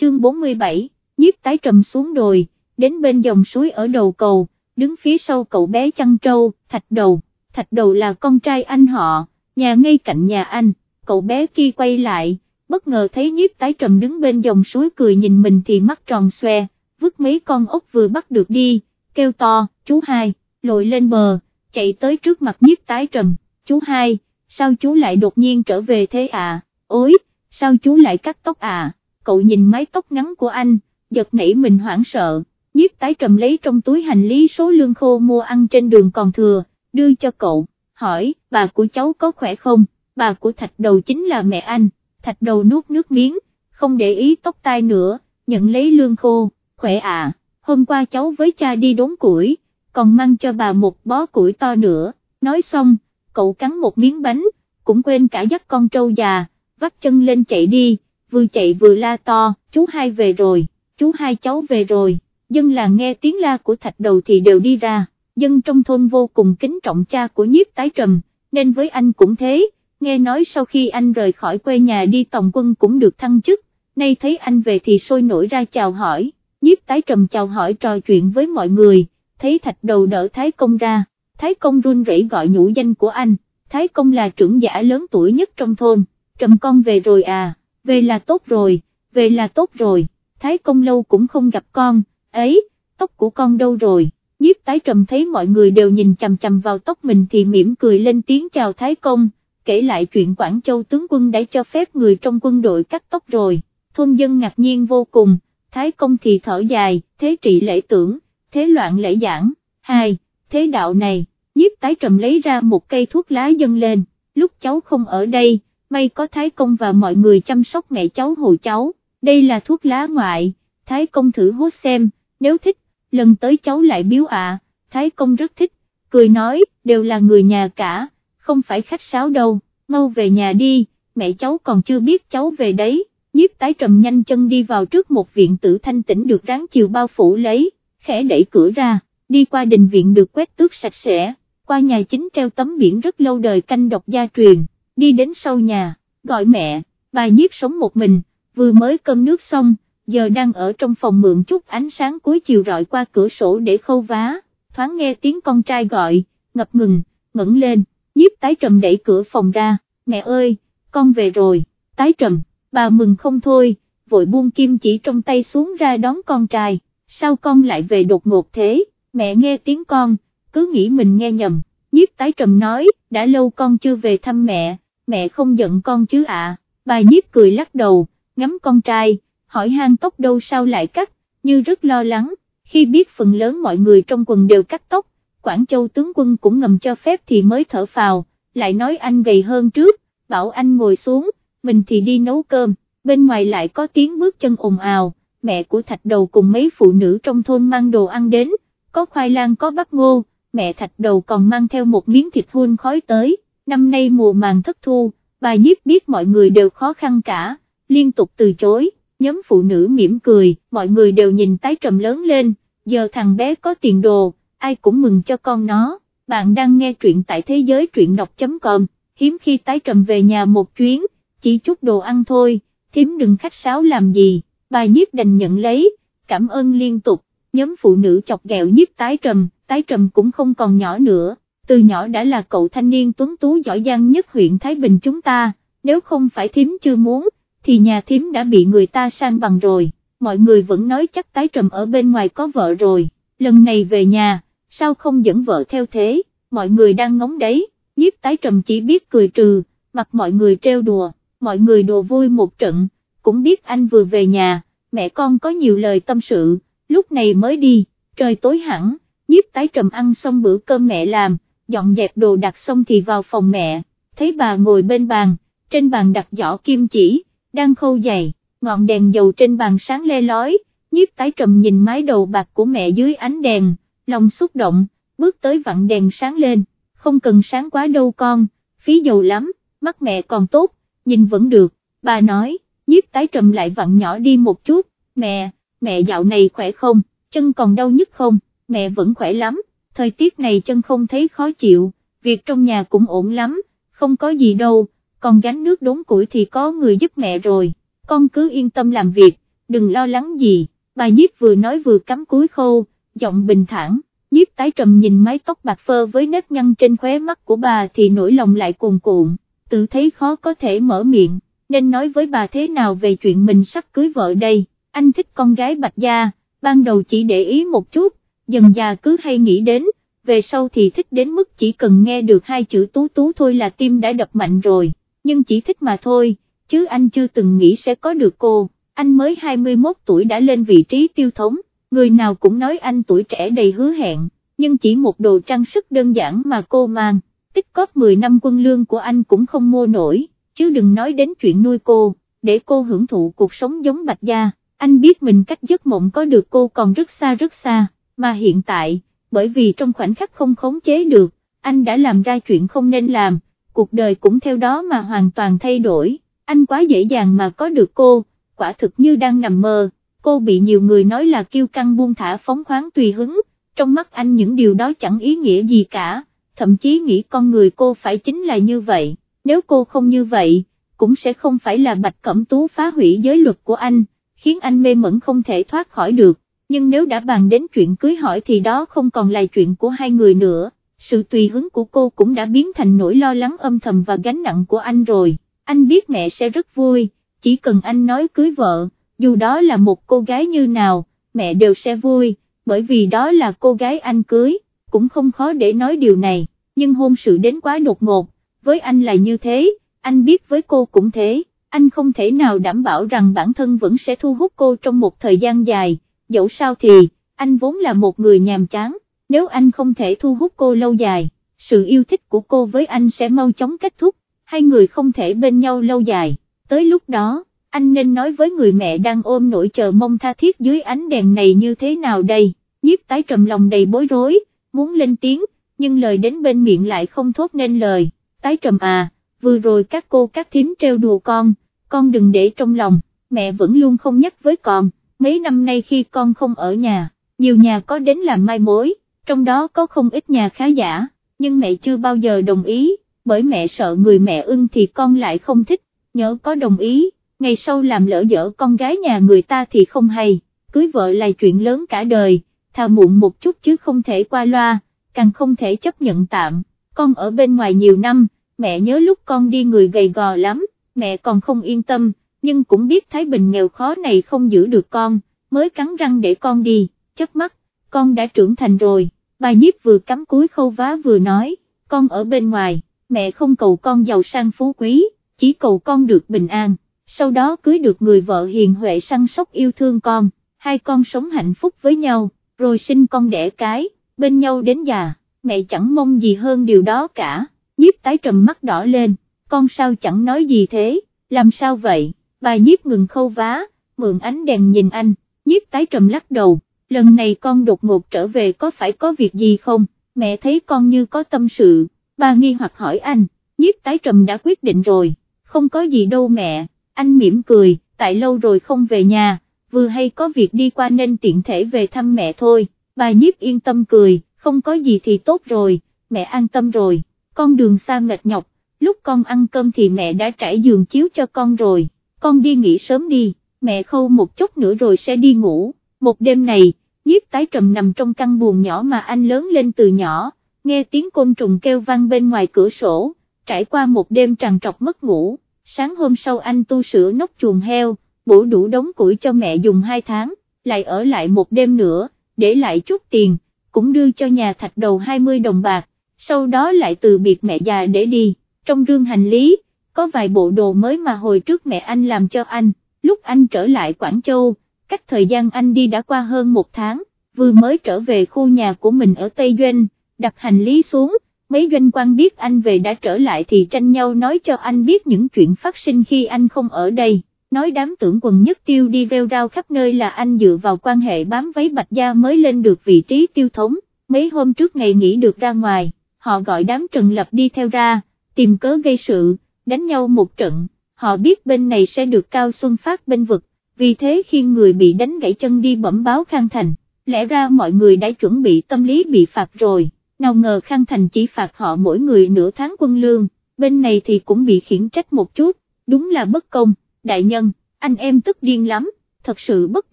chương 47, nhiếp tái trầm xuống đồi, đến bên dòng suối ở đầu cầu, đứng phía sau cậu bé chăn trâu, thạch đầu, thạch đầu là con trai anh họ, nhà ngay cạnh nhà anh, cậu bé kia quay lại, bất ngờ thấy nhiếp tái trầm đứng bên dòng suối cười nhìn mình thì mắt tròn xoe, vứt mấy con ốc vừa bắt được đi, kêu to, chú hai, lội lên bờ, chạy tới trước mặt nhiếp tái trầm, chú hai, sao chú lại đột nhiên trở về thế à, Ối, sao chú lại cắt tóc à, cậu nhìn mái tóc ngắn của anh, giật nảy mình hoảng sợ, nhiếp tái trầm lấy trong túi hành lý số lương khô mua ăn trên đường còn thừa, đưa cho cậu, hỏi, bà của cháu có khỏe không, bà của thạch đầu chính là mẹ anh, thạch đầu nuốt nước miếng, không để ý tóc tai nữa, nhận lấy lương khô, khỏe à, hôm qua cháu với cha đi đốn củi, còn mang cho bà một bó củi to nữa, nói xong, cậu cắn một miếng bánh, cũng quên cả dắt con trâu già, vắt chân lên chạy đi, vừa chạy vừa la to, chú hai về rồi, chú hai cháu về rồi, dân là nghe tiếng la của thạch đầu thì đều đi ra, dân trong thôn vô cùng kính trọng cha của nhiếp tái trầm, nên với anh cũng thế, nghe nói sau khi anh rời khỏi quê nhà đi tổng quân cũng được thăng chức, nay thấy anh về thì sôi nổi ra chào hỏi, nhiếp tái trầm chào hỏi trò chuyện với mọi người, thấy thạch đầu đỡ Thái Công ra, Thái Công run rẩy gọi nhũ danh của anh, Thái Công là trưởng giả lớn tuổi nhất trong thôn, trầm con về rồi à, về là tốt rồi, về là tốt rồi, Thái Công lâu cũng không gặp con, ấy, tóc của con đâu rồi, nhiếp tái trầm thấy mọi người đều nhìn chằm chằm vào tóc mình thì mỉm cười lên tiếng chào Thái Công, kể lại chuyện Quảng Châu tướng quân đã cho phép người trong quân đội cắt tóc rồi, thôn dân ngạc nhiên vô cùng, Thái Công thì thở dài, thế trị lễ tưởng, thế loạn lễ giảng, hai, thế đạo này, nhiếp tái trầm lấy ra một cây thuốc lá dâng lên, lúc cháu không ở đây, may có Thái Công và mọi người chăm sóc mẹ cháu hồ cháu, đây là thuốc lá ngoại, Thái Công thử hút xem, nếu thích, lần tới cháu lại biếu ạ, Thái Công rất thích, cười nói, đều là người nhà cả, không phải khách sáo đâu, mau về nhà đi, mẹ cháu còn chưa biết cháu về đấy, nhiếp tái trầm nhanh chân đi vào trước một viện tử thanh tĩnh được ráng chiều bao phủ lấy, khẽ đẩy cửa ra, đi qua đình viện được quét tước sạch sẽ, qua nhà chính treo tấm biển rất lâu đời canh độc gia truyền, đi đến sau nhà, gọi mẹ, bà nhiếp sống một mình, vừa mới cơm nước xong, giờ đang ở trong phòng mượn chút ánh sáng cuối chiều rọi qua cửa sổ để khâu vá, thoáng nghe tiếng con trai gọi, ngập ngừng, ngẩng lên, nhiếp tái trầm đẩy cửa phòng ra, mẹ ơi, con về rồi, tái trầm, bà mừng không thôi, vội buông kim chỉ trong tay xuống ra đón con trai, sao con lại về đột ngột thế, mẹ nghe tiếng con, cứ nghĩ mình nghe nhầm, nhiếp tái trầm nói, đã lâu con chưa về thăm mẹ, mẹ không giận con chứ ạ, bà nhiếp cười lắc đầu, ngắm con trai, hỏi hang tóc đâu sao lại cắt, như rất lo lắng, khi biết phần lớn mọi người trong quần đều cắt tóc, Quảng Châu tướng quân cũng ngầm cho phép thì mới thở phào, lại nói anh gầy hơn trước, bảo anh ngồi xuống, mình thì đi nấu cơm, bên ngoài lại có tiếng bước chân ồn ào, mẹ của thạch đầu cùng mấy phụ nữ trong thôn mang đồ ăn đến, có khoai lang có bắp ngô, mẹ thạch đầu còn mang theo một miếng thịt hun khói tới, năm nay mùa màng thất thu, bà nhiếp biết mọi người đều khó khăn cả, liên tục từ chối, nhóm phụ nữ mỉm cười, mọi người đều nhìn tái trầm lớn lên, giờ thằng bé có tiền đồ, ai cũng mừng cho con nó, bạn đang nghe truyện tại thế giới truyện đọc.com, hiếm khi tái trầm về nhà một chuyến, chỉ chút đồ ăn thôi, thím đừng khách sáo làm gì, bà nhiếp đành nhận lấy, cảm ơn liên tục, nhóm phụ nữ chọc ghẹo nhiếp tái trầm, tái trầm cũng không còn nhỏ nữa, từ nhỏ đã là cậu thanh niên tuấn tú giỏi giang nhất huyện Thái Bình chúng ta, nếu không phải thím chưa muốn, thì nhà thím đã bị người ta sang bằng rồi, mọi người vẫn nói chắc tái trầm ở bên ngoài có vợ rồi, lần này về nhà, sao không dẫn vợ theo thế, mọi người đang ngóng đấy, nhiếp tái trầm chỉ biết cười trừ, mặt mọi người treo đùa, mọi người đùa vui một trận, cũng biết anh vừa về nhà, mẹ con có nhiều lời tâm sự, lúc này mới đi, trời tối hẳn, nhiếp tái trầm ăn xong bữa cơm mẹ làm, dọn dẹp đồ đặt xong thì vào phòng mẹ, thấy bà ngồi bên bàn, trên bàn đặt giỏ kim chỉ, đang khâu giày, ngọn đèn dầu trên bàn sáng le lói, nhiếp tái trầm nhìn mái đầu bạc của mẹ dưới ánh đèn, lòng xúc động, bước tới vặn đèn sáng lên, không cần sáng quá đâu con, phí dầu lắm, mắt mẹ còn tốt, nhìn vẫn được, bà nói, nhiếp tái trầm lại vặn nhỏ đi một chút, mẹ, mẹ dạo này khỏe không, chân còn đau nhức không, mẹ vẫn khỏe lắm, thời tiết này chân không thấy khó chịu, việc trong nhà cũng ổn lắm, không có gì đâu, còn gánh nước đốn củi thì có người giúp mẹ rồi, con cứ yên tâm làm việc, đừng lo lắng gì, bà nhiếp vừa nói vừa cắm cúi khâu, giọng bình thản, nhiếp tái trầm nhìn mái tóc bạc phơ với nếp nhăn trên khóe mắt của bà thì nỗi lòng lại cuồn cuộn, tự thấy khó có thể mở miệng, nên nói với bà thế nào về chuyện mình sắp cưới vợ đây, anh thích con gái bạch gia, ban đầu chỉ để ý một chút, dần già cứ hay nghĩ đến, về sau thì thích đến mức chỉ cần nghe được hai chữ tú tú thôi là tim đã đập mạnh rồi, nhưng chỉ thích mà thôi, chứ anh chưa từng nghĩ sẽ có được cô, anh mới 21 tuổi đã lên vị trí tiêu thống, người nào cũng nói anh tuổi trẻ đầy hứa hẹn, nhưng chỉ một đồ trang sức đơn giản mà cô mang, tích cóp 10 năm quân lương của anh cũng không mua nổi, chứ đừng nói đến chuyện nuôi cô, để cô hưởng thụ cuộc sống giống bạch gia, anh biết mình cách giấc mộng có được cô còn rất xa rất xa, mà hiện tại, bởi vì trong khoảnh khắc không khống chế được, anh đã làm ra chuyện không nên làm, cuộc đời cũng theo đó mà hoàn toàn thay đổi, anh quá dễ dàng mà có được cô, quả thực như đang nằm mơ, cô bị nhiều người nói là kiêu căng buông thả phóng khoáng tùy hứng, trong mắt anh những điều đó chẳng ý nghĩa gì cả, thậm chí nghĩ con người cô phải chính là như vậy, nếu cô không như vậy, cũng sẽ không phải là Bạch Cẩm Tú phá hủy giới luật của anh, khiến anh mê mẩn không thể thoát khỏi được nhưng nếu đã bàn đến chuyện cưới hỏi thì đó không còn là chuyện của hai người nữa, sự tùy hứng của cô cũng đã biến thành nỗi lo lắng âm thầm và gánh nặng của anh rồi, anh biết mẹ sẽ rất vui, chỉ cần anh nói cưới vợ, dù đó là một cô gái như nào, mẹ đều sẽ vui, bởi vì đó là cô gái anh cưới, cũng không khó để nói điều này, nhưng hôn sự đến quá đột ngột, với anh là như thế, anh biết với cô cũng thế, anh không thể nào đảm bảo rằng bản thân vẫn sẽ thu hút cô trong một thời gian dài dẫu sao thì, anh vốn là một người nhàm chán, nếu anh không thể thu hút cô lâu dài, sự yêu thích của cô với anh sẽ mau chóng kết thúc, hai người không thể bên nhau lâu dài, tới lúc đó, anh nên nói với người mẹ đang ôm nỗi chờ mong tha thiết dưới ánh đèn này như thế nào đây, nhiếp tái trầm lòng đầy bối rối, muốn lên tiếng, nhưng lời đến bên miệng lại không thốt nên lời, tái trầm à, vừa rồi các cô các thím trêu đùa con, con đừng để trong lòng, mẹ vẫn luôn không nhắc với con mấy năm nay khi con không ở nhà, nhiều nhà có đến làm mai mối, trong đó có không ít nhà khá giả, nhưng mẹ chưa bao giờ đồng ý, bởi mẹ sợ người mẹ ưng thì con lại không thích, nhớ có đồng ý, ngày sau làm lỡ dở con gái nhà người ta thì không hay, cưới vợ là chuyện lớn cả đời, thà muộn một chút chứ không thể qua loa, càng không thể chấp nhận tạm, con ở bên ngoài nhiều năm, mẹ nhớ lúc con đi người gầy gò lắm, mẹ còn không yên tâm, nhưng cũng biết Thái Bình nghèo khó này không giữ được con, mới cắn răng để con đi, chớp mắt, con đã trưởng thành rồi, bà nhiếp vừa cắm cúi khâu vá vừa nói, con ở bên ngoài, mẹ không cầu con giàu sang phú quý, chỉ cầu con được bình an, sau đó cưới được người vợ hiền huệ săn sóc yêu thương con, hai con sống hạnh phúc với nhau, rồi sinh con đẻ cái, bên nhau đến già, mẹ chẳng mong gì hơn điều đó cả, nhiếp tái trầm mắt đỏ lên, con sao chẳng nói gì thế, làm sao vậy? Bà nhiếp ngừng khâu vá, mượn ánh đèn nhìn anh, nhiếp tái trầm lắc đầu, lần này con đột ngột trở về có phải có việc gì không, mẹ thấy con như có tâm sự, bà nghi hoặc hỏi anh, nhiếp tái trầm đã quyết định rồi, không có gì đâu mẹ, anh mỉm cười, tại lâu rồi không về nhà, vừa hay có việc đi qua nên tiện thể về thăm mẹ thôi, bà nhiếp yên tâm cười, không có gì thì tốt rồi, mẹ an tâm rồi, con đường xa mệt nhọc, lúc con ăn cơm thì mẹ đã trải giường chiếu cho con rồi con đi nghỉ sớm đi, mẹ khâu một chút nữa rồi sẽ đi ngủ, một đêm này, nhiếp tái trầm nằm trong căn buồng nhỏ mà anh lớn lên từ nhỏ, nghe tiếng côn trùng kêu vang bên ngoài cửa sổ, trải qua một đêm trằn trọc mất ngủ, sáng hôm sau anh tu sửa nóc chuồng heo, bổ đủ đống củi cho mẹ dùng hai tháng, lại ở lại một đêm nữa, để lại chút tiền, cũng đưa cho nhà thạch đầu 20 đồng bạc, sau đó lại từ biệt mẹ già để đi, trong rương hành lý, có vài bộ đồ mới mà hồi trước mẹ anh làm cho anh, lúc anh trở lại Quảng Châu, cách thời gian anh đi đã qua hơn một tháng, vừa mới trở về khu nhà của mình ở Tây Doanh, đặt hành lý xuống, mấy doanh quan biết anh về đã trở lại thì tranh nhau nói cho anh biết những chuyện phát sinh khi anh không ở đây, nói đám tưởng quần nhất tiêu đi rêu rao khắp nơi là anh dựa vào quan hệ bám váy bạch gia mới lên được vị trí tiêu thống, mấy hôm trước ngày nghỉ được ra ngoài, họ gọi đám Trần Lập đi theo ra, tìm cớ gây sự đánh nhau một trận, họ biết bên này sẽ được Cao Xuân Phát bên vực, vì thế khi người bị đánh gãy chân đi bẩm báo Khang Thành, lẽ ra mọi người đã chuẩn bị tâm lý bị phạt rồi, nào ngờ Khang Thành chỉ phạt họ mỗi người nửa tháng quân lương, bên này thì cũng bị khiển trách một chút, đúng là bất công, đại nhân, anh em tức điên lắm, thật sự bất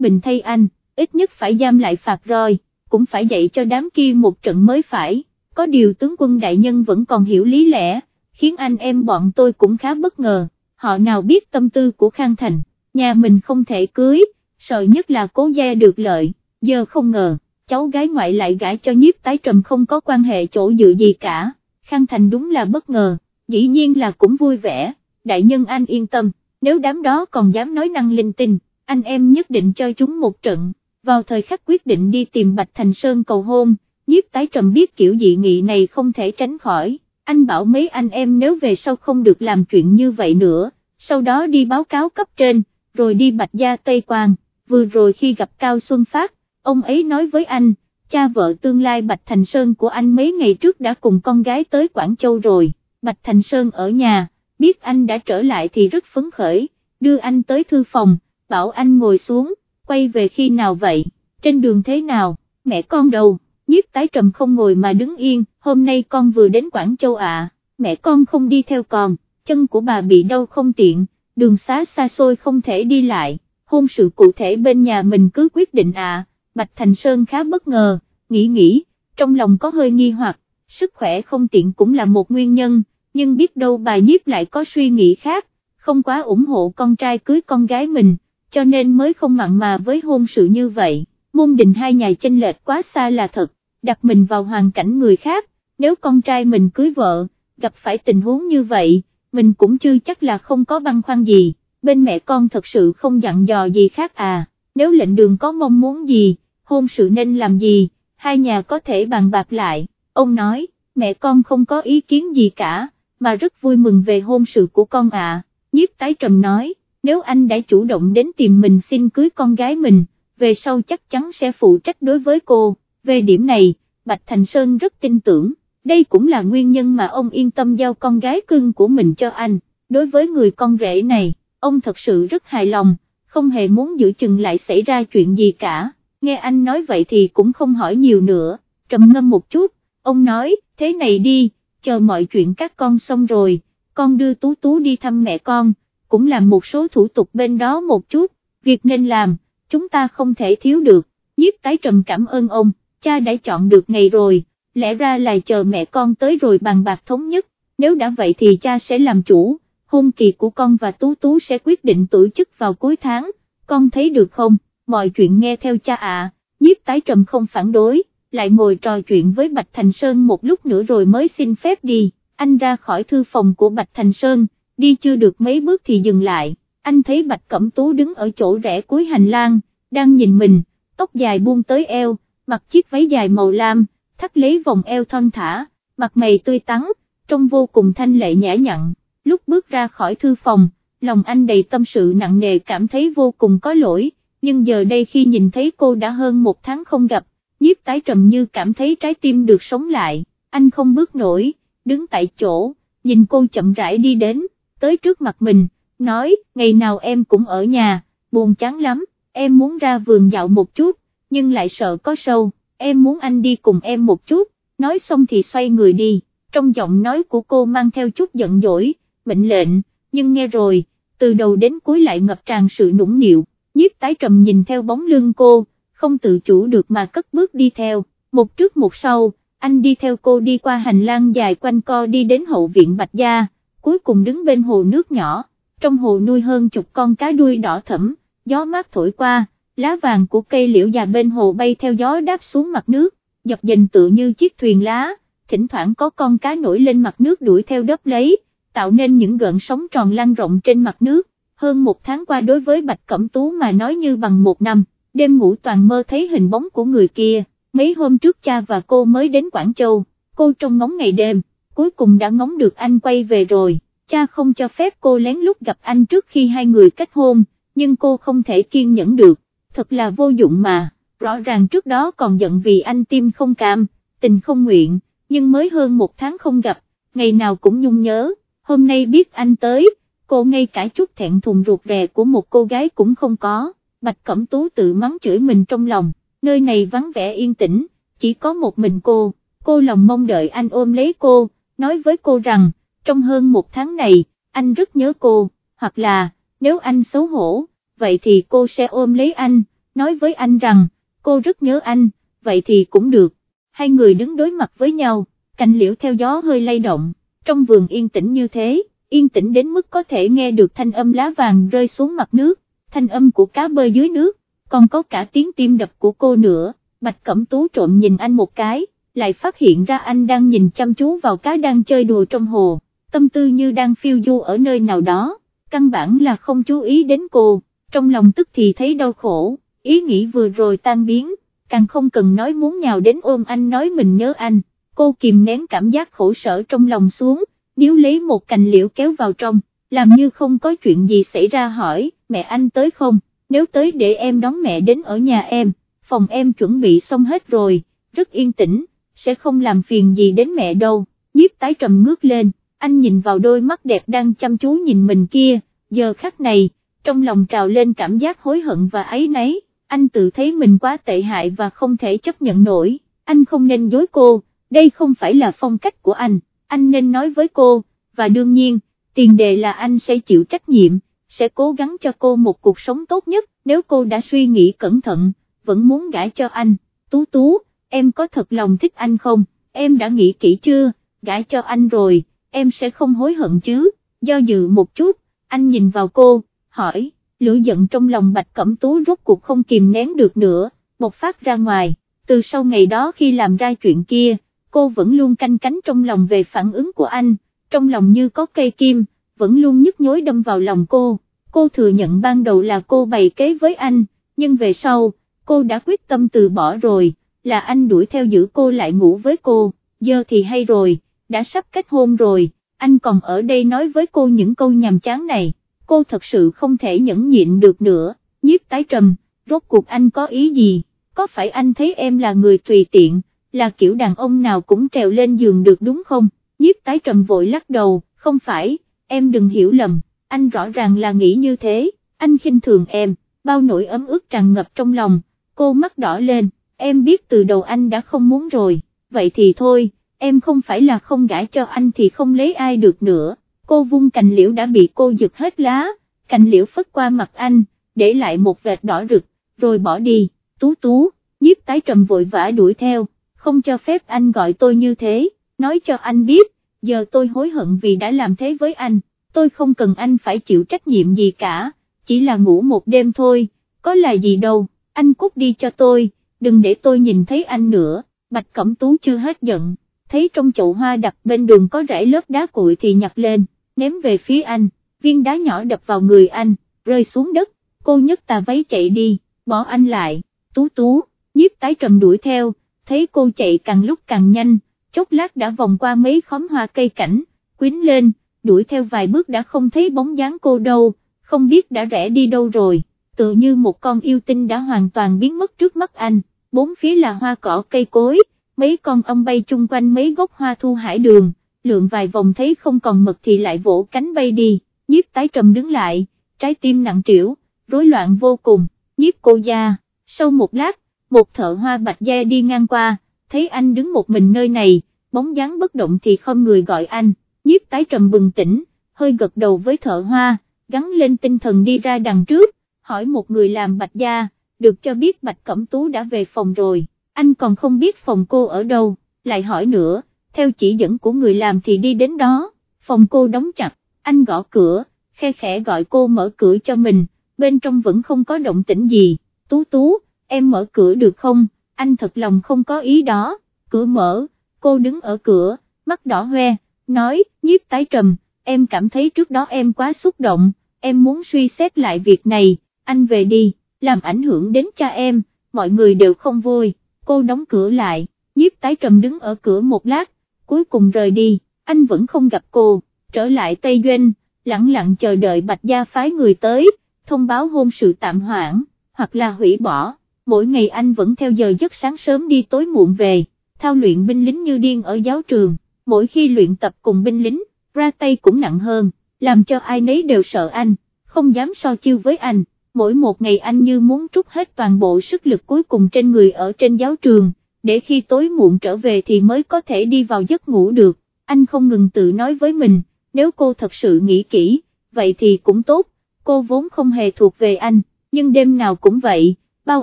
bình thay anh, ít nhất phải giam lại phạt rồi, cũng phải dạy cho đám kia một trận mới phải, có điều tướng quân đại nhân vẫn còn hiểu lý lẽ, khiến anh em bọn tôi cũng khá bất ngờ, họ nào biết tâm tư của Khang Thành, nhà mình không thể cưới, sợ nhất là cố gia được lợi, giờ không ngờ, cháu gái ngoại lại gãi cho nhiếp tái trầm không có quan hệ chỗ dựa gì cả, Khang Thành đúng là bất ngờ, dĩ nhiên là cũng vui vẻ, đại nhân anh yên tâm, nếu đám đó còn dám nói năng linh tinh, anh em nhất định cho chúng một trận, vào thời khắc quyết định đi tìm Bạch Thành Sơn cầu hôn, nhiếp tái trầm biết kiểu dị nghị này không thể tránh khỏi, anh bảo mấy anh em nếu về sau không được làm chuyện như vậy nữa, sau đó đi báo cáo cấp trên, rồi đi Bạch Gia Tây Quang, vừa rồi khi gặp Cao Xuân Phát, ông ấy nói với anh, cha vợ tương lai Bạch Thành Sơn của anh mấy ngày trước đã cùng con gái tới Quảng Châu rồi, Bạch Thành Sơn ở nhà, biết anh đã trở lại thì rất phấn khởi, đưa anh tới thư phòng, bảo anh ngồi xuống, quay về khi nào vậy, trên đường thế nào, mẹ con đâu, nhiếp tái trầm không ngồi mà đứng yên, hôm nay con vừa đến Quảng Châu ạ, mẹ con không đi theo con, chân của bà bị đau không tiện, đường xá xa xôi không thể đi lại, hôn sự cụ thể bên nhà mình cứ quyết định à, Bạch Thành Sơn khá bất ngờ, nghĩ nghĩ, trong lòng có hơi nghi hoặc, sức khỏe không tiện cũng là một nguyên nhân, nhưng biết đâu bà nhiếp lại có suy nghĩ khác, không quá ủng hộ con trai cưới con gái mình, cho nên mới không mặn mà với hôn sự như vậy, môn đình hai nhà chênh lệch quá xa là thật, đặt mình vào hoàn cảnh người khác, nếu con trai mình cưới vợ, gặp phải tình huống như vậy, mình cũng chưa chắc là không có băn khoăn gì, bên mẹ con thật sự không dặn dò gì khác à, nếu lệnh đường có mong muốn gì, hôn sự nên làm gì, hai nhà có thể bàn bạc lại, ông nói, mẹ con không có ý kiến gì cả, mà rất vui mừng về hôn sự của con ạ, nhiếp tái trầm nói, nếu anh đã chủ động đến tìm mình xin cưới con gái mình, về sau chắc chắn sẽ phụ trách đối với cô, về điểm này, Bạch Thành Sơn rất tin tưởng, đây cũng là nguyên nhân mà ông yên tâm giao con gái cưng của mình cho anh, đối với người con rể này, ông thật sự rất hài lòng, không hề muốn giữ chừng lại xảy ra chuyện gì cả, nghe anh nói vậy thì cũng không hỏi nhiều nữa, trầm ngâm một chút, ông nói, thế này đi, chờ mọi chuyện các con xong rồi, con đưa Tú Tú đi thăm mẹ con, cũng làm một số thủ tục bên đó một chút, việc nên làm, chúng ta không thể thiếu được, nhiếp tái trầm cảm ơn ông, cha đã chọn được ngày rồi, lẽ ra là chờ mẹ con tới rồi bàn bạc thống nhất, nếu đã vậy thì cha sẽ làm chủ, hôn kỳ của con và Tú Tú sẽ quyết định tổ chức vào cuối tháng, con thấy được không, mọi chuyện nghe theo cha ạ, nhiếp tái trầm không phản đối lại ngồi trò chuyện với Bạch Thành Sơn một lúc nữa rồi mới xin phép đi, anh ra khỏi thư phòng của Bạch Thành Sơn, đi chưa được mấy bước thì dừng lại, anh thấy Bạch Cẩm Tú đứng ở chỗ rẽ cuối hành lang, đang nhìn mình, tóc dài buông tới eo, mặc chiếc váy dài màu lam, thắt lấy vòng eo thon thả, mặt mày tươi tắn, trông vô cùng thanh lệ nhã nhặn, lúc bước ra khỏi thư phòng, lòng anh đầy tâm sự nặng nề cảm thấy vô cùng có lỗi, nhưng giờ đây khi nhìn thấy cô đã hơn một tháng không gặp, nhiếp tái trầm như cảm thấy trái tim được sống lại, anh không bước nổi, đứng tại chỗ, nhìn cô chậm rãi đi đến, tới trước mặt mình, nói, ngày nào em cũng ở nhà, buồn chán lắm, em muốn ra vườn dạo một chút, nhưng lại sợ có sâu, em muốn anh đi cùng em một chút, nói xong thì xoay người đi, trong giọng nói của cô mang theo chút giận dỗi, mệnh lệnh, nhưng nghe rồi, từ đầu đến cuối lại ngập tràn sự nũng nịu, nhiếp tái trầm nhìn theo bóng lưng cô, không tự chủ được mà cất bước đi theo, một trước một sau, anh đi theo cô đi qua hành lang dài quanh co đi đến hậu viện Bạch Gia, cuối cùng đứng bên hồ nước nhỏ, trong hồ nuôi hơn chục con cá đuôi đỏ thẫm, gió mát thổi qua, lá vàng của cây liễu già bên hồ bay theo gió đáp xuống mặt nước, dập dềnh tự như chiếc thuyền lá, thỉnh thoảng có con cá nổi lên mặt nước đuổi theo đớp lấy, tạo nên những gợn sóng tròn lan rộng trên mặt nước, hơn một tháng qua đối với Bạch Cẩm Tú mà nói như bằng một năm đêm ngủ toàn mơ thấy hình bóng của người kia, mấy hôm trước cha và cô mới đến Quảng Châu, cô trông ngóng ngày đêm, cuối cùng đã ngóng được anh quay về rồi, cha không cho phép cô lén lút gặp anh trước khi hai người kết hôn, nhưng cô không thể kiên nhẫn được, thật là vô dụng mà, rõ ràng trước đó còn giận vì anh tim không cam, tình không nguyện, nhưng mới hơn một tháng không gặp, ngày nào cũng nhung nhớ, hôm nay biết anh tới, cô ngay cả chút thẹn thùng ruột rè của một cô gái cũng không có. Bạch Cẩm Tú tự mắng chửi mình trong lòng, nơi này vắng vẻ yên tĩnh, chỉ có một mình cô, cô lòng mong đợi anh ôm lấy cô, nói với cô rằng, trong hơn một tháng này, anh rất nhớ cô, hoặc là, nếu anh xấu hổ, vậy thì cô sẽ ôm lấy anh, nói với anh rằng, cô rất nhớ anh, vậy thì cũng được, hai người đứng đối mặt với nhau, cành liễu theo gió hơi lay động, trong vườn yên tĩnh như thế, yên tĩnh đến mức có thể nghe được thanh âm lá vàng rơi xuống mặt nước, thanh âm của cá bơi dưới nước, còn có cả tiếng tim đập của cô nữa, Bạch Cẩm Tú trộm nhìn anh một cái, lại phát hiện ra anh đang nhìn chăm chú vào cá đang chơi đùa trong hồ, tâm tư như đang phiêu du ở nơi nào đó, căn bản là không chú ý đến cô, trong lòng tức thì thấy đau khổ, ý nghĩ vừa rồi tan biến, càng không cần nói muốn nhào đến ôm anh nói mình nhớ anh, cô kìm nén cảm giác khổ sở trong lòng xuống, níu lấy một cành liễu kéo vào trong, làm như không có chuyện gì xảy ra hỏi, mẹ anh tới không, nếu tới để em đón mẹ đến ở nhà em, phòng em chuẩn bị xong hết rồi, rất yên tĩnh, sẽ không làm phiền gì đến mẹ đâu, nhiếp tái trầm ngước lên, anh nhìn vào đôi mắt đẹp đang chăm chú nhìn mình kia, giờ khắc này, trong lòng trào lên cảm giác hối hận và ấy nấy, anh tự thấy mình quá tệ hại và không thể chấp nhận nổi, anh không nên dối cô, đây không phải là phong cách của anh, anh nên nói với cô, và đương nhiên, tiền đề là anh sẽ chịu trách nhiệm, sẽ cố gắng cho cô một cuộc sống tốt nhất, nếu cô đã suy nghĩ cẩn thận, vẫn muốn gãi cho anh, tú tú, em có thật lòng thích anh không, em đã nghĩ kỹ chưa, gãi cho anh rồi, em sẽ không hối hận chứ, do dự một chút, anh nhìn vào cô, hỏi, lửa giận trong lòng Bạch Cẩm Tú rốt cuộc không kìm nén được nữa, bộc phát ra ngoài, từ sau ngày đó khi làm ra chuyện kia, cô vẫn luôn canh cánh trong lòng về phản ứng của anh, trong lòng như có cây kim, vẫn luôn nhức nhối đâm vào lòng cô, cô thừa nhận ban đầu là cô bày kế với anh, nhưng về sau, cô đã quyết tâm từ bỏ rồi, là anh đuổi theo giữ cô lại ngủ với cô, giờ thì hay rồi, đã sắp kết hôn rồi, anh còn ở đây nói với cô những câu nhàm chán này, cô thật sự không thể nhẫn nhịn được nữa, nhiếp tái trầm, rốt cuộc anh có ý gì, có phải anh thấy em là người tùy tiện, là kiểu đàn ông nào cũng trèo lên giường được đúng không, nhiếp tái trầm vội lắc đầu, không phải, em đừng hiểu lầm, anh rõ ràng là nghĩ như thế, anh khinh thường em, bao nỗi ấm ức tràn ngập trong lòng, cô mắt đỏ lên, em biết từ đầu anh đã không muốn rồi, vậy thì thôi, em không phải là không gãi cho anh thì không lấy ai được nữa, cô vung cành liễu đã bị cô giật hết lá, cành liễu phất qua mặt anh, để lại một vệt đỏ rực, rồi bỏ đi, tú tú, nhiếp tái trầm vội vã đuổi theo, không cho phép anh gọi tôi như thế, nói cho anh biết, giờ tôi hối hận vì đã làm thế với anh, tôi không cần anh phải chịu trách nhiệm gì cả, chỉ là ngủ một đêm thôi, có là gì đâu, anh cút đi cho tôi, đừng để tôi nhìn thấy anh nữa, Bạch Cẩm Tú chưa hết giận, thấy trong chậu hoa đặt bên đường có rải lớp đá cuội thì nhặt lên, ném về phía anh, viên đá nhỏ đập vào người anh, rơi xuống đất, cô nhấc tà váy chạy đi, bỏ anh lại, tú tú, nhiếp tái trầm đuổi theo, thấy cô chạy càng lúc càng nhanh, chốc lát đã vòng qua mấy khóm hoa cây cảnh, quýnh lên, đuổi theo vài bước đã không thấy bóng dáng cô đâu, không biết đã rẽ đi đâu rồi, tự như một con yêu tinh đã hoàn toàn biến mất trước mắt anh, bốn phía là hoa cỏ cây cối, mấy con ong bay chung quanh mấy gốc hoa thu hải đường, lượn vài vòng thấy không còn mực thì lại vỗ cánh bay đi, nhiếp tái trầm đứng lại, trái tim nặng trĩu, rối loạn vô cùng, nhiếp cô gia, sau một lát, một thợ hoa bạch gia đi ngang qua, thấy anh đứng một mình nơi này, bóng dáng bất động thì không người gọi anh, nhiếp tái trầm bừng tỉnh, hơi gật đầu với thợ hoa, gắn lên tinh thần đi ra đằng trước, hỏi một người làm bạch gia, được cho biết bạch cẩm tú đã về phòng rồi, anh còn không biết phòng cô ở đâu, lại hỏi nữa, theo chỉ dẫn của người làm thì đi đến đó, phòng cô đóng chặt, anh gõ cửa, khe khẽ gọi cô mở cửa cho mình, bên trong vẫn không có động tĩnh gì, tú tú, em mở cửa được không, anh thật lòng không có ý đó, cửa mở, cô đứng ở cửa, mắt đỏ hoe, nói, nhiếp tái trầm, em cảm thấy trước đó em quá xúc động, em muốn suy xét lại việc này, anh về đi, làm ảnh hưởng đến cha em, mọi người đều không vui, cô đóng cửa lại, nhiếp tái trầm đứng ở cửa một lát, cuối cùng rời đi, anh vẫn không gặp cô, trở lại Tây Doanh, lặng lặng chờ đợi Bạch Gia phái người tới, thông báo hôn sự tạm hoãn, hoặc là hủy bỏ, mỗi ngày anh vẫn theo giờ giấc sáng sớm đi tối muộn về, thao luyện binh lính như điên ở giáo trường, mỗi khi luyện tập cùng binh lính, ra tay cũng nặng hơn, làm cho ai nấy đều sợ anh, không dám so chiêu với anh, mỗi một ngày anh như muốn trút hết toàn bộ sức lực cuối cùng trên người ở trên giáo trường, để khi tối muộn trở về thì mới có thể đi vào giấc ngủ được, anh không ngừng tự nói với mình, nếu cô thật sự nghĩ kỹ, vậy thì cũng tốt, cô vốn không hề thuộc về anh. nhưng đêm nào cũng vậy, bao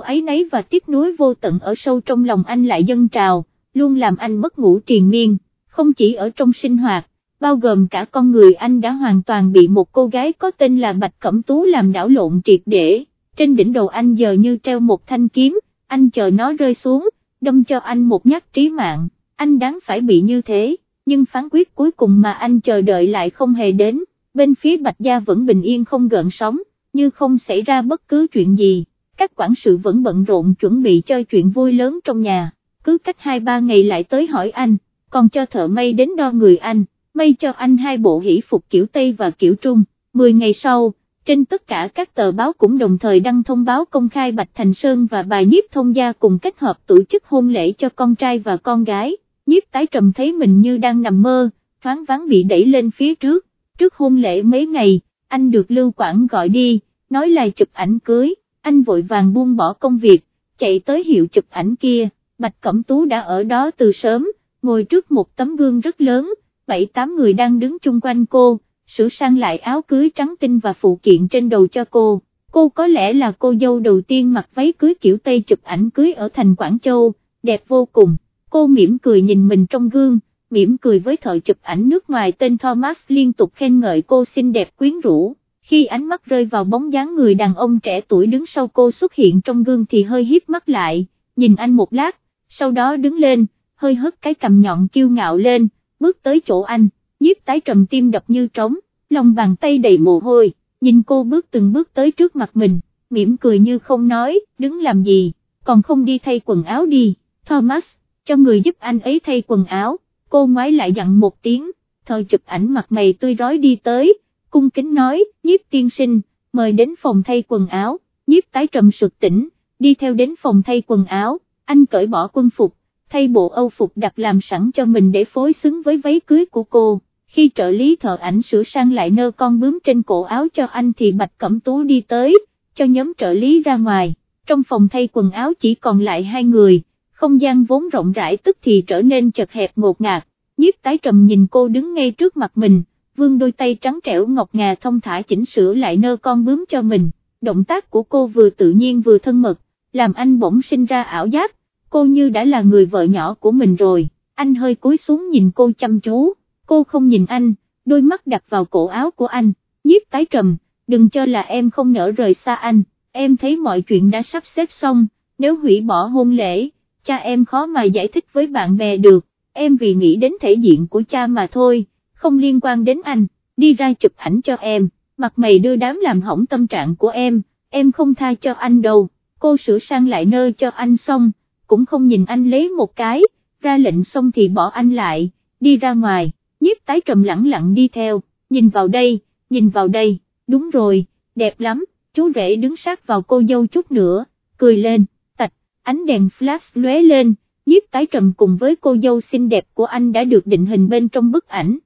ấy nấy và tiếc nuối vô tận ở sâu trong lòng anh lại dâng trào, luôn làm anh mất ngủ triền miên, không chỉ ở trong sinh hoạt, bao gồm cả con người anh đã hoàn toàn bị một cô gái có tên là Bạch Cẩm Tú làm đảo lộn triệt để, trên đỉnh đầu anh giờ như treo một thanh kiếm, anh chờ nó rơi xuống, đâm cho anh một nhát trí mạng, anh đáng phải bị như thế, nhưng phán quyết cuối cùng mà anh chờ đợi lại không hề đến, bên phía Bạch Gia vẫn bình yên không gợn sóng, như không xảy ra bất cứ chuyện gì, các quản sự vẫn bận rộn chuẩn bị cho chuyện vui lớn trong nhà, cứ cách 2-3 ngày lại tới hỏi anh, còn cho thợ mây đến đo người anh, mây cho anh hai bộ hỷ phục kiểu Tây và kiểu Trung, 10 ngày sau, trên tất cả các tờ báo cũng đồng thời đăng thông báo công khai Bạch Thành Sơn và bà nhiếp thông gia cùng kết hợp tổ chức hôn lễ cho con trai và con gái, nhiếp tái trầm thấy mình như đang nằm mơ, thoáng vắng bị đẩy lên phía trước, trước hôn lễ mấy ngày, anh được Lưu Quảng gọi đi, nói là chụp ảnh cưới, anh vội vàng buông bỏ công việc, chạy tới hiệu chụp ảnh kia, Bạch Cẩm Tú đã ở đó từ sớm, ngồi trước một tấm gương rất lớn, bảy tám người đang đứng chung quanh cô, sửa sang lại áo cưới trắng tinh và phụ kiện trên đầu cho cô. Cô có lẽ là cô dâu đầu tiên mặc váy cưới kiểu Tây chụp ảnh cưới ở thành Quảng Châu, đẹp vô cùng. Cô mỉm cười nhìn mình trong gương, mỉm cười với thợ chụp ảnh nước ngoài tên Thomas liên tục khen ngợi cô xinh đẹp quyến rũ. Khi ánh mắt rơi vào bóng dáng người đàn ông trẻ tuổi đứng sau cô xuất hiện trong gương thì hơi hiếp mắt lại, nhìn anh một lát, sau đó đứng lên, hơi hất cái cầm nhọn kiêu ngạo lên, bước tới chỗ anh, nhiếp tái trầm tim đập như trống, lòng bàn tay đầy mồ hôi, nhìn cô bước từng bước tới trước mặt mình, mỉm cười như không nói, đứng làm gì, còn không đi thay quần áo đi, Thomas, cho người giúp anh ấy thay quần áo, cô ngoái lại dặn một tiếng, thờ chụp ảnh mặt mày tươi rói đi tới, cung kính nói, nhiếp tiên sinh, mời đến phòng thay quần áo, nhiếp tái trầm sực tỉnh, đi theo đến phòng thay quần áo, anh cởi bỏ quân phục, thay bộ âu phục đặt làm sẵn cho mình để phối xứng với váy cưới của cô. Khi trợ lý thợ ảnh sửa sang lại nơ con bướm trên cổ áo cho anh thì Bạch Cẩm Tú đi tới, cho nhóm trợ lý ra ngoài, trong phòng thay quần áo chỉ còn lại hai người, không gian vốn rộng rãi tức thì trở nên chật hẹp ngột ngạt, nhiếp tái trầm nhìn cô đứng ngay trước mặt mình, vương đôi tay trắng trẻo ngọc ngà thông thả chỉnh sửa lại nơ con bướm cho mình, động tác của cô vừa tự nhiên vừa thân mật, làm anh bỗng sinh ra ảo giác, cô như đã là người vợ nhỏ của mình rồi, anh hơi cúi xuống nhìn cô chăm chú, cô không nhìn anh, đôi mắt đặt vào cổ áo của anh, nhiếp tái trầm, đừng cho là em không nỡ rời xa anh, em thấy mọi chuyện đã sắp xếp xong, nếu hủy bỏ hôn lễ, cha em khó mà giải thích với bạn bè được, em vì nghĩ đến thể diện của cha mà thôi, không liên quan đến anh, đi ra chụp ảnh cho em, mặt mày đưa đám làm hỏng tâm trạng của em, em không tha cho anh đâu, cô sửa sang lại nơi cho anh xong, cũng không nhìn anh lấy một cái, ra lệnh xong thì bỏ anh lại, đi ra ngoài, nhiếp tái trầm lẳng lặng đi theo, nhìn vào đây, nhìn vào đây, đúng rồi, đẹp lắm, chú rể đứng sát vào cô dâu chút nữa, cười lên, tạch, ánh đèn flash lóe lên, nhiếp tái trầm cùng với cô dâu xinh đẹp của anh đã được định hình bên trong bức ảnh,